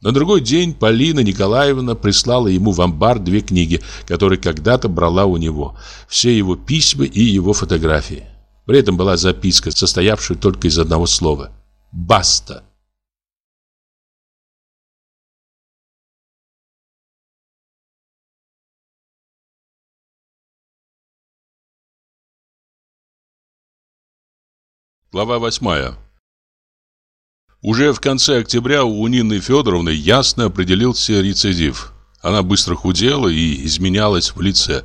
На другой день Полина Николаевна прислала ему в амбар две книги, которые когда-то брала у него. Все его письма и его фотографии. При этом была записка, состоявшая только из одного слова. «Баста». Глава восьмая. Уже в конце октября у Нины Федоровны ясно определился рецидив. Она быстро худела и изменялась в лице.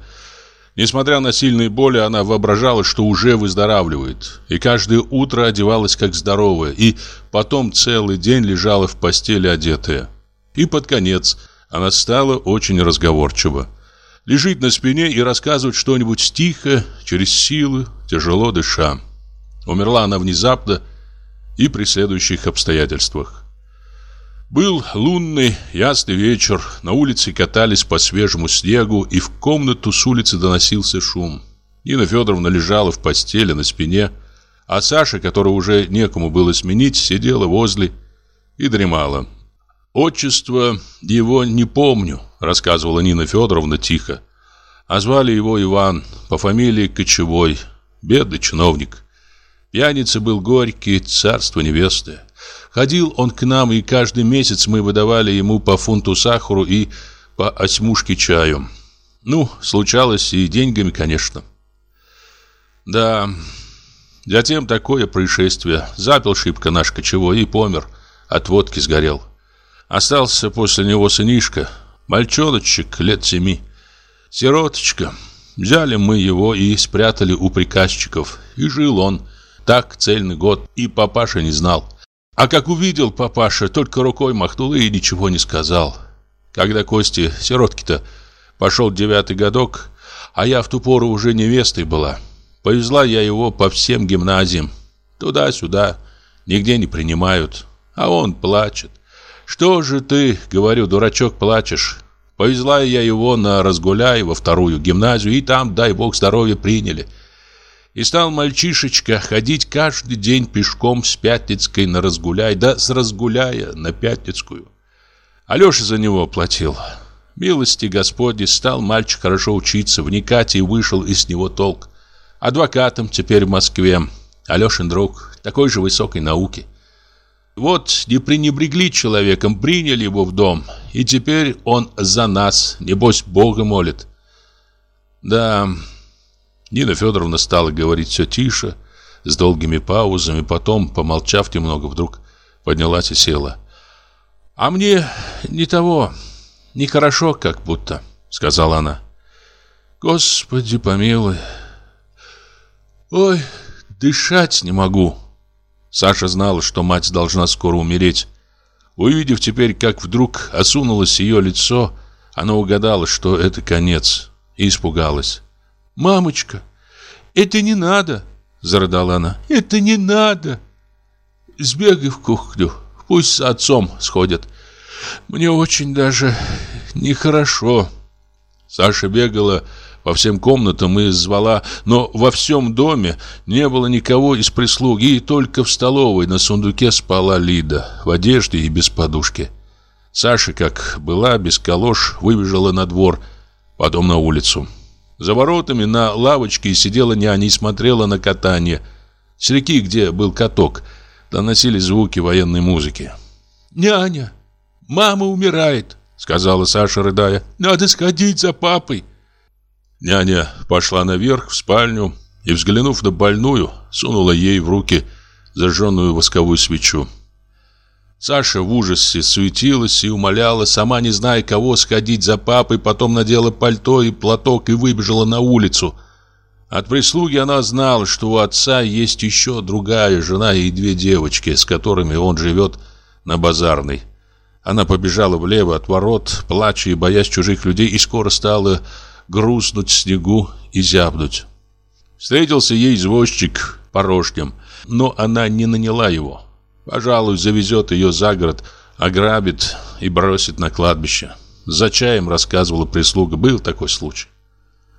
Несмотря на сильные боли, она воображала, что уже выздоравливает. И каждое утро одевалась как здоровая, и потом целый день лежала в постели одетая. И под конец она стала очень разговорчива. Лежит на спине и рассказывает что-нибудь тихо, через силы, тяжело дыша. Умерла она внезапно и при следующих обстоятельствах. Был лунный, ясный вечер, на улице катались по свежему снегу, и в комнату с улицы доносился шум. Нина Федоровна лежала в постели на спине, а Саша, которого уже некому было сменить, сидела возле и дремала. «Отчество его не помню», — рассказывала Нина Федоровна тихо. А звали его Иван, по фамилии Кочевой, бедный чиновник. Пьяница был горький, царство небесное. Ходил он к нам, и каждый месяц мы выдавали ему по фунту сахару и по осьмушке чаю. Ну, случалось и деньгами, конечно. Да, затем такое происшествие. Запил шибко наш кочевой и помер. От водки сгорел. Остался после него сынишка, мальчоночек лет семи. Сироточка. Взяли мы его и спрятали у приказчиков. И жил он так цельный год, и папаша не знал. А как увидел папаша, только рукой махнул и ничего не сказал. Когда Кости, сиротки-то, пошел девятый годок, а я в ту пору уже невестой была, повезла я его по всем гимназиям. Туда-сюда, нигде не принимают, а он плачет. «Что же ты, — говорю, — дурачок, плачешь?» Повезла я его на Разгуляй во вторую гимназию, и там, дай бог здоровья, приняли. И стал мальчишечка ходить каждый день пешком с Пятницкой на Разгуляй, да с Разгуляя на Пятницкую. Алеша за него платил. Милости Господи, стал мальчик хорошо учиться, вникать, и вышел из него толк. Адвокатом теперь в Москве. Алешин друг, такой же высокой науки. Вот не пренебрегли человеком, приняли его в дом, и теперь он за нас, небось, Бога молит. Да, Нина Федоровна стала говорить все тише, с долгими паузами, потом, помолчав немного, вдруг поднялась и села. «А мне не того, нехорошо как будто», — сказала она. «Господи помилуй! Ой, дышать не могу!» Саша знала, что мать должна скоро умереть. Увидев теперь, как вдруг осунулось ее лицо, она угадала, что это конец, и испугалась. «Мамочка, это не надо!» — зарыдала она. «Это не надо! Сбегай в кухню, пусть с отцом сходят. Мне очень даже нехорошо». Саша бегала по всем комнатам и звала, но во всем доме не было никого из прислуги, и только в столовой на сундуке спала Лида, в одежде и без подушки. Саша, как была, без колош, выбежала на двор, потом на улицу. За воротами на лавочке сидела няня и смотрела на катание. С реки, где был каток, доносили звуки военной музыки. «Няня, мама умирает», — сказала Саша, рыдая. «Надо сходить за папой». Няня пошла наверх в спальню и, взглянув на больную, сунула ей в руки зажженную восковую свечу. Саша в ужасе суетилась и умоляла, сама не зная, кого сходить за папой, потом надела пальто и платок и выбежала на улицу. От прислуги она знала, что у отца есть еще другая жена и две девочки, с которыми он живет на базарной. Она побежала влево от ворот, плача и боясь чужих людей, и скоро стала грустнуть снегу и зябнуть. Встретился ей извозчик порожнем, но она не наняла его. Пожалуй, завезет ее за город, ограбит и бросит на кладбище. За чаем рассказывала прислуга, был такой случай.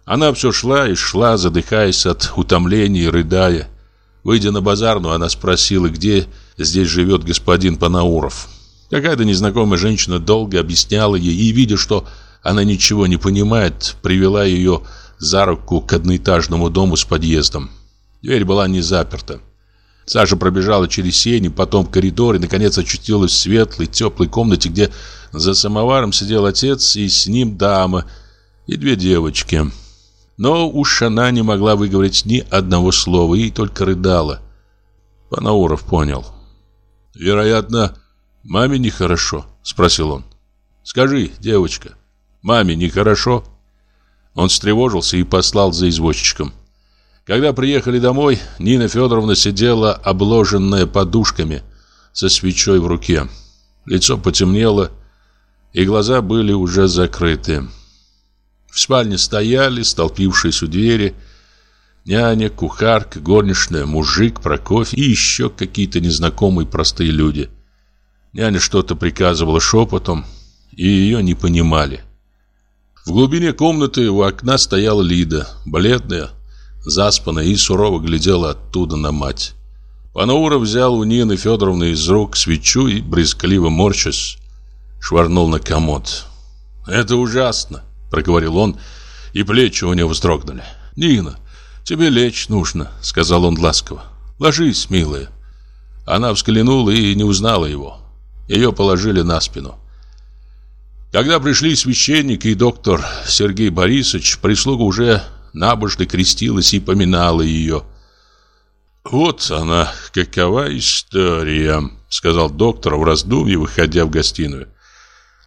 Она все шла и шла, задыхаясь от утомления и рыдая. Выйдя на базарную, она спросила, где здесь живет господин Панауров. Какая-то незнакомая женщина долго объясняла ей, и, видя, что она ничего не понимает, привела ее за руку к одноэтажному дому с подъездом. Дверь была не заперта. Саша пробежала через сени, потом коридор и, наконец, очутилась в светлой, теплой комнате, где за самоваром сидел отец и с ним дама и две девочки. Но уж она не могла выговорить ни одного слова и только рыдала. Панауров понял. «Вероятно, маме нехорошо?» — спросил он. «Скажи, девочка, Маме нехорошо. Он встревожился и послал за извозчиком. Когда приехали домой, Нина Федоровна сидела обложенная подушками, со свечой в руке. Лицо потемнело, и глаза были уже закрыты. В спальне стояли, столпившись у двери, няня, кухарка, горничная, мужик, Прокофьев и еще какие-то незнакомые простые люди. Няня что-то приказывала шепотом, и ее не понимали. В глубине комнаты у окна стояла Лида, бледная, заспанная и сурово глядела оттуда на мать. Панаура взял у Нины Федоровны из рук свечу и, брезгливо морщась, швырнул на комод. «Это ужасно!» — проговорил он, и плечи у него вздрогнули. «Нина, тебе лечь нужно», — сказал он ласково. «Ложись, милая». Она взглянула и не узнала его. Ее положили на спину. Когда пришли священник и доктор Сергей Борисович, прислуга уже набожно крестилась и поминала ее. «Вот она, какова история», — сказал доктор в раздумье, выходя в гостиную.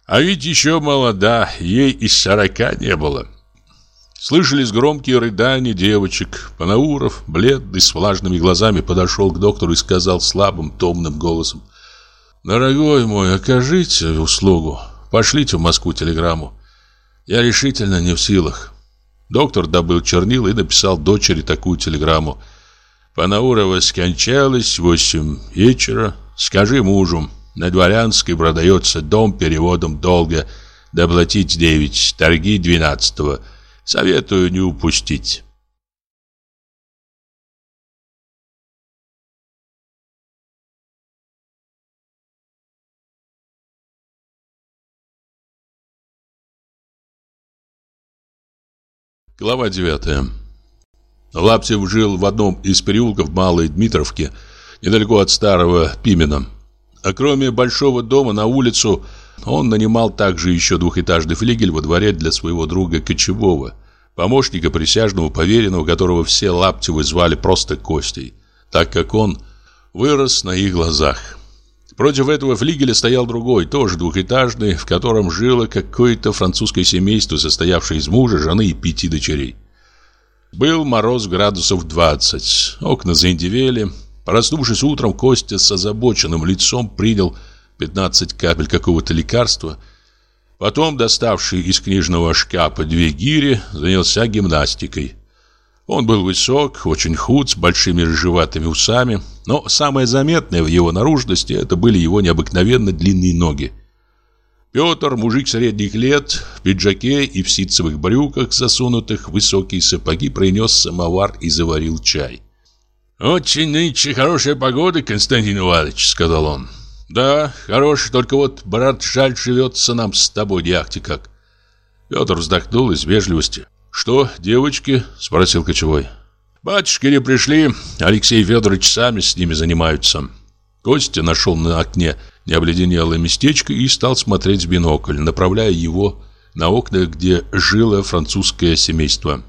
«А ведь еще молода, ей и сорока не было». Слышались громкие рыдания девочек. Панауров, бледный, с влажными глазами, подошел к доктору и сказал слабым, томным голосом. «Дорогой мой, окажите услугу. Пошлите в Москву телеграмму. Я решительно не в силах. Доктор добыл чернил и написал дочери такую телеграмму. Панаурова скончалась в восемь вечера. Скажи мужу, на Дворянской продается дом переводом долга. Доплатить девять, торги двенадцатого. Советую не упустить. Глава 9 Лаптев жил в одном из переулков Малой Дмитровки, недалеко от старого Пимена. А кроме большого дома на улицу, он нанимал также еще двухэтажный флигель во дворе для своего друга Кочевого, помощника присяжного поверенного, которого все Лаптевы звали просто Костей, так как он вырос на их глазах. Против этого флигеля стоял другой, тоже двухэтажный, в котором жило какое-то французское семейство, состоявшее из мужа, жены и пяти дочерей. Был мороз градусов 20, окна заиндевели. Проснувшись утром, Костя с озабоченным лицом принял 15 капель какого-то лекарства. Потом, доставший из книжного шкафа две гири, занялся гимнастикой. Он был высок, очень худ, с большими рыжеватыми усами, но самое заметное в его наружности это были его необыкновенно длинные ноги. Петр, мужик средних лет, в пиджаке и в ситцевых брюках, засунутых в высокие сапоги, принес самовар и заварил чай. «Очень нынче хорошая погода, Константин Иванович», — сказал он. «Да, хорошая, только вот, брат, жаль, живется нам с тобой, ахти как». Петр вздохнул из вежливости. «Что, девочки?» – спросил кочевой. «Батюшки не пришли, Алексей Федорович сами с ними занимаются». Костя нашел на окне необледенелое местечко и стал смотреть в бинокль, направляя его на окна, где жило французское семейство.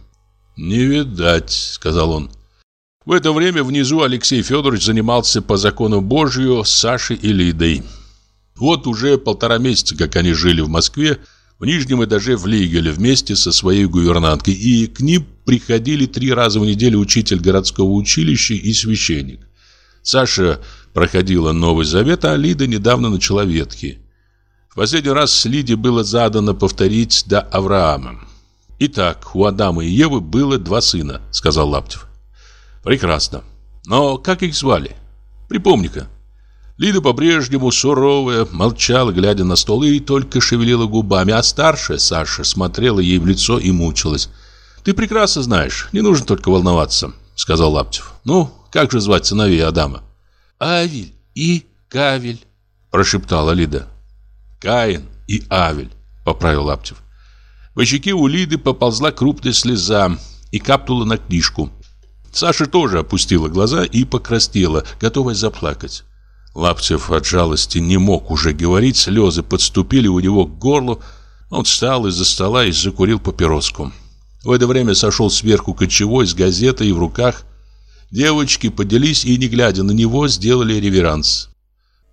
«Не видать», — сказал он. В это время внизу Алексей Федорович занимался по закону Божию с Сашей и Лидой. Вот уже полтора месяца, как они жили в Москве, в нижнем этаже в Лигеле вместе со своей гувернанткой, и к ним приходили три раза в неделю учитель городского училища и священник. Саша проходила Новый Завет, а Лида недавно начала ветки. В последний раз Лиде было задано повторить до Авраама. «Итак, у Адама и Евы было два сына», — сказал Лаптев. «Прекрасно. Но как их звали? Припомни-ка». Лида по-прежнему суровая, молчала, глядя на стол, и только шевелила губами, а старшая, Саша, смотрела ей в лицо и мучилась. «Ты прекрасно знаешь, не нужно только волноваться», — сказал Лаптев. «Ну, как же звать сыновей Адама?» «Авель и Кавель», — прошептала Лида. «Каин и Авель», — поправил Лаптев. По щеке у Лиды поползла крупная слеза и капнула на книжку. Саша тоже опустила глаза и покраснела, готовая заплакать. Лаптев от жалости не мог уже говорить, слезы подступили у него к горлу. Он встал из-за стола и закурил папироску. В это время сошел сверху кочевой с газетой в руках. Девочки поделись и, не глядя на него, сделали реверанс.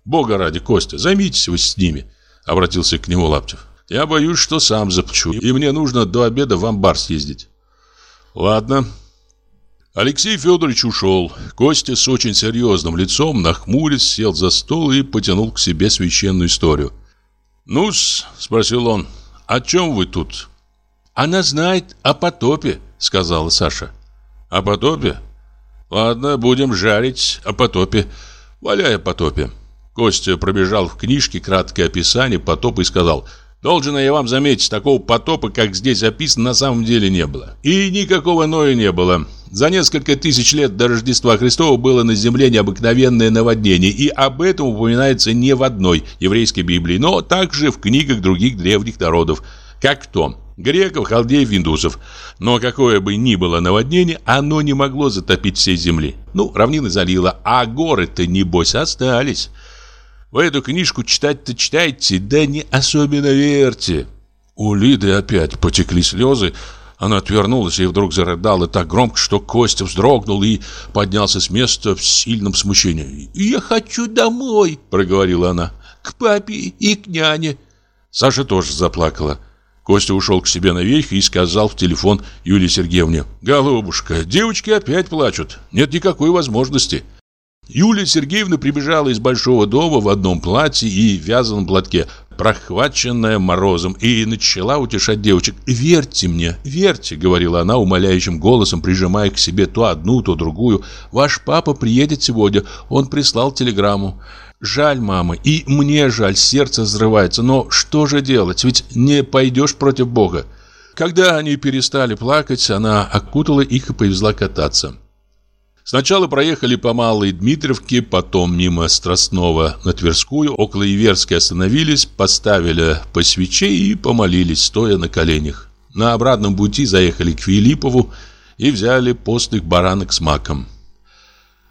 «Бога ради, Костя, займитесь вы с ними», — обратился к нему Лаптев. «Я боюсь, что сам заплачу, и мне нужно до обеда в амбар съездить». «Ладно», Алексей Федорович ушел. Костя с очень серьезным лицом, нахмурясь, сел за стол и потянул к себе священную историю. «Ну-с», — спросил он, — «о чем вы тут?» Она знает о потопе, сказала Саша. О потопе? Ладно, будем жарить о потопе. Валяй о потопе. Костя пробежал в книжке краткое описание потопа и сказал Должен я вам заметить, такого потопа, как здесь описано, на самом деле не было. И никакого Ноя не было. За несколько тысяч лет до Рождества Христова было на земле необыкновенное наводнение, и об этом упоминается не в одной еврейской Библии, но также в книгах других древних народов, как то греков, халдеев, индусов. Но какое бы ни было наводнение, оно не могло затопить всей земли. Ну, равнины залило, а горы-то, небось, остались. Вы эту книжку читать-то читайте, да не особенно верьте. У Лиды опять потекли слезы. Она отвернулась и вдруг зарыдала так громко, что Костя вздрогнул и поднялся с места в сильном смущении. «Я хочу домой», — проговорила она, — «к папе и к няне». Саша тоже заплакала. Костя ушел к себе наверх и сказал в телефон Юлии Сергеевне. «Голубушка, девочки опять плачут. Нет никакой возможности». Юлия Сергеевна прибежала из большого дома в одном платье и вязаном платке, прохваченная морозом, и начала утешать девочек. «Верьте мне, верьте», — говорила она умоляющим голосом, прижимая к себе то одну, то другую. «Ваш папа приедет сегодня, он прислал телеграмму». «Жаль, мама, и мне жаль, сердце взрывается, но что же делать, ведь не пойдешь против Бога». Когда они перестали плакать, она окутала их и повезла кататься. Сначала проехали по Малой Дмитровке, потом мимо Страстного на Тверскую, около Иверской остановились, поставили по свече и помолились, стоя на коленях. На обратном пути заехали к Филиппову и взяли постных баранок с маком.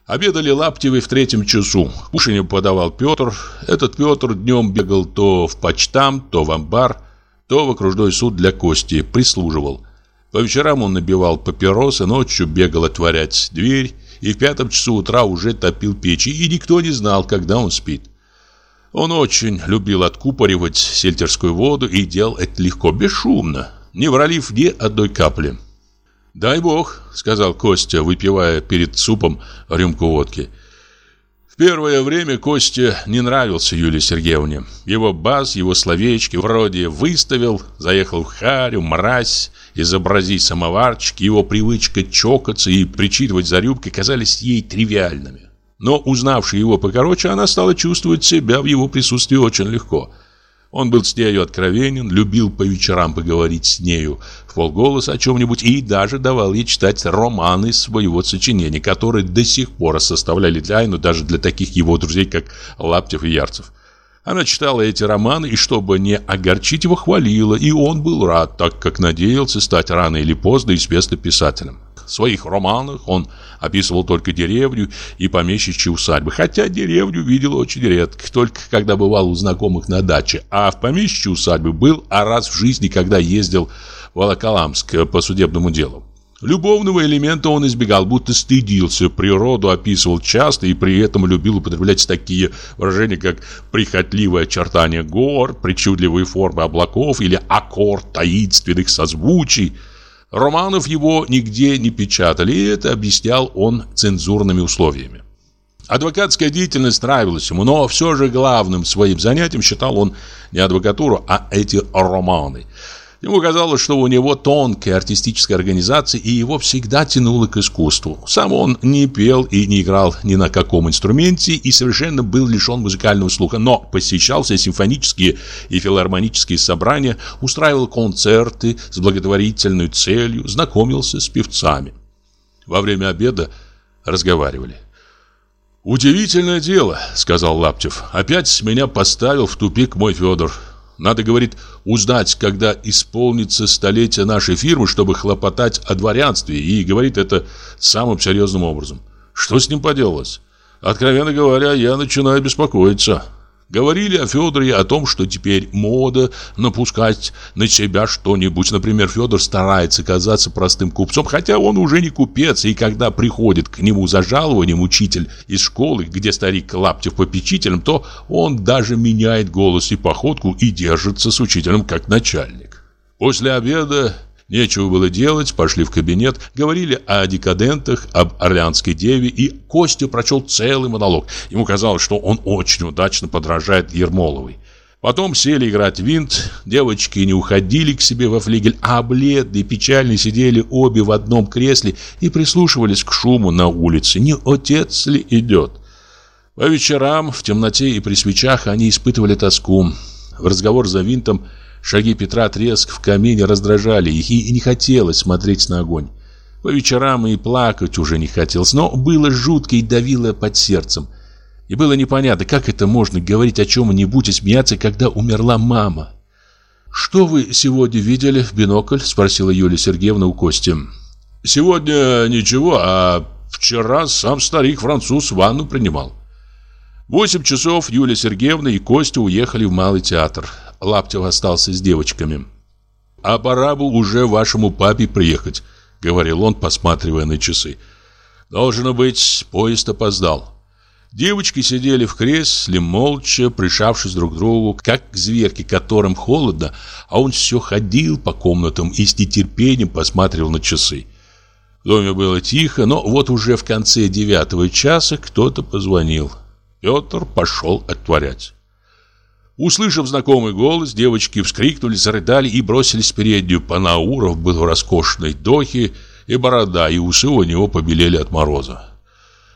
Обедали Лаптевой в третьем часу. Кушанье подавал Петр. Этот Петр днем бегал то в почтам, то в амбар, то в окружной суд для Кости, прислуживал. По вечерам он набивал папиросы, ночью бегал отворять дверь и в пятом часу утра уже топил печи, и никто не знал, когда он спит. Он очень любил откупоривать сельтерскую воду и делал это легко, бесшумно, не вралив ни одной капли. «Дай бог», — сказал Костя, выпивая перед супом рюмку водки. Первое время Костя не нравился Юлии Сергеевне. Его бас, его словечки вроде «выставил», «заехал в харю», «мразь», изобразить самоварчик, его привычка чокаться и причитывать за рюмкой казались ей тривиальными. Но, узнавши его покороче, она стала чувствовать себя в его присутствии очень легко. Он был с нею откровенен, любил по вечерам поговорить с нею в полголоса о чем-нибудь и даже давал ей читать романы своего сочинения, которые до сих пор составляли тайну даже для таких его друзей, как Лаптев и Ярцев. Она читала эти романы и, чтобы не огорчить его, хвалила, и он был рад, так как надеялся стать рано или поздно известным писателем. В своих романах он описывал только деревню и помещичьи усадьбы, хотя деревню видел очень редко, только когда бывал у знакомых на даче, а в помещичьей усадьбе был а раз в жизни, когда ездил в Волоколамск по судебному делу. Любовного элемента он избегал, будто стыдился, природу описывал часто и при этом любил употреблять такие выражения, как прихотливое очертание гор, причудливые формы облаков или аккорд таинственных созвучий. Романов его нигде не печатали, и это объяснял он цензурными условиями. Адвокатская деятельность нравилась ему, но все же главным своим занятием считал он не адвокатуру, а эти романы – Ему казалось, что у него тонкая артистическая организация, и его всегда тянуло к искусству. Сам он не пел и не играл ни на каком инструменте, и совершенно был лишен музыкального слуха, но посещал все симфонические и филармонические собрания, устраивал концерты с благотворительной целью, знакомился с певцами. Во время обеда разговаривали. «Удивительное дело», — сказал Лаптев. «Опять меня поставил в тупик мой Федор. Надо, говорит, узнать, когда исполнится столетие нашей фирмы, чтобы хлопотать о дворянстве, и говорит это самым серьезным образом. Что с ним поделалось? Откровенно говоря, я начинаю беспокоиться. Говорили о Федоре, о том, что теперь мода напускать на себя что-нибудь. Например, Федор старается казаться простым купцом, хотя он уже не купец, и когда приходит к нему за жалованием учитель из школы, где старик Лаптев попечителем, то он даже меняет голос и походку и держится с учителем как начальник. После обеда Нечего было делать, пошли в кабинет, говорили о декадентах, об Орлеанской деве, и Костя прочел целый монолог. Ему казалось, что он очень удачно подражает Ермоловой. Потом сели играть винт, девочки не уходили к себе во флигель, а бледные, печальные сидели обе в одном кресле и прислушивались к шуму на улице. Не отец ли идет? По вечерам, в темноте и при свечах они испытывали тоску. В разговор за винтом шаги Петра треск в камине раздражали их, и не хотелось смотреть на огонь. По вечерам и плакать уже не хотелось, но было жутко и давило под сердцем. И было непонятно, как это можно говорить о чем-нибудь и смеяться, когда умерла мама. «Что вы сегодня видели в бинокль?» – спросила Юлия Сергеевна у Кости. «Сегодня ничего, а вчера сам старик-француз ванну принимал». восемь часов Юлия Сергеевна и Костя уехали в Малый театр. Лаптев остался с девочками. «А пора бы уже вашему папе приехать», — говорил он, посматривая на часы. «Должно быть, поезд опоздал». Девочки сидели в кресле, молча, прижавшись друг к другу, как зверки, которым холодно, а он все ходил по комнатам и с нетерпением посматривал на часы. В доме было тихо, но вот уже в конце девятого часа кто-то позвонил. Петр пошел отворять. Услышав знакомый голос, девочки вскрикнули, зарыдали и бросились в переднюю. Панауров был в роскошной дохе, и борода, и усы у него побелели от мороза.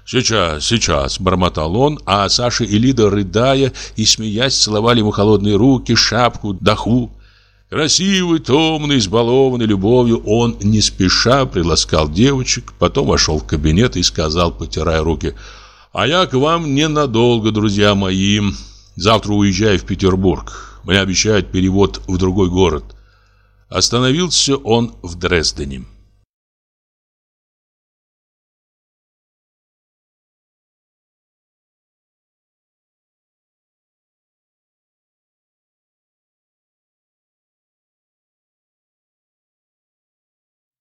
«Сейчас, сейчас», — бормотал он, а Саша и Лида, рыдая и смеясь, целовали ему холодные руки, шапку, даху. Красивый, томный, избалованный любовью, он не спеша приласкал девочек, потом вошел в кабинет и сказал, потирая руки, «А я к вам ненадолго, друзья мои. Завтра уезжаю в Петербург. Мне обещают перевод в другой город». Остановился он в Дрездене.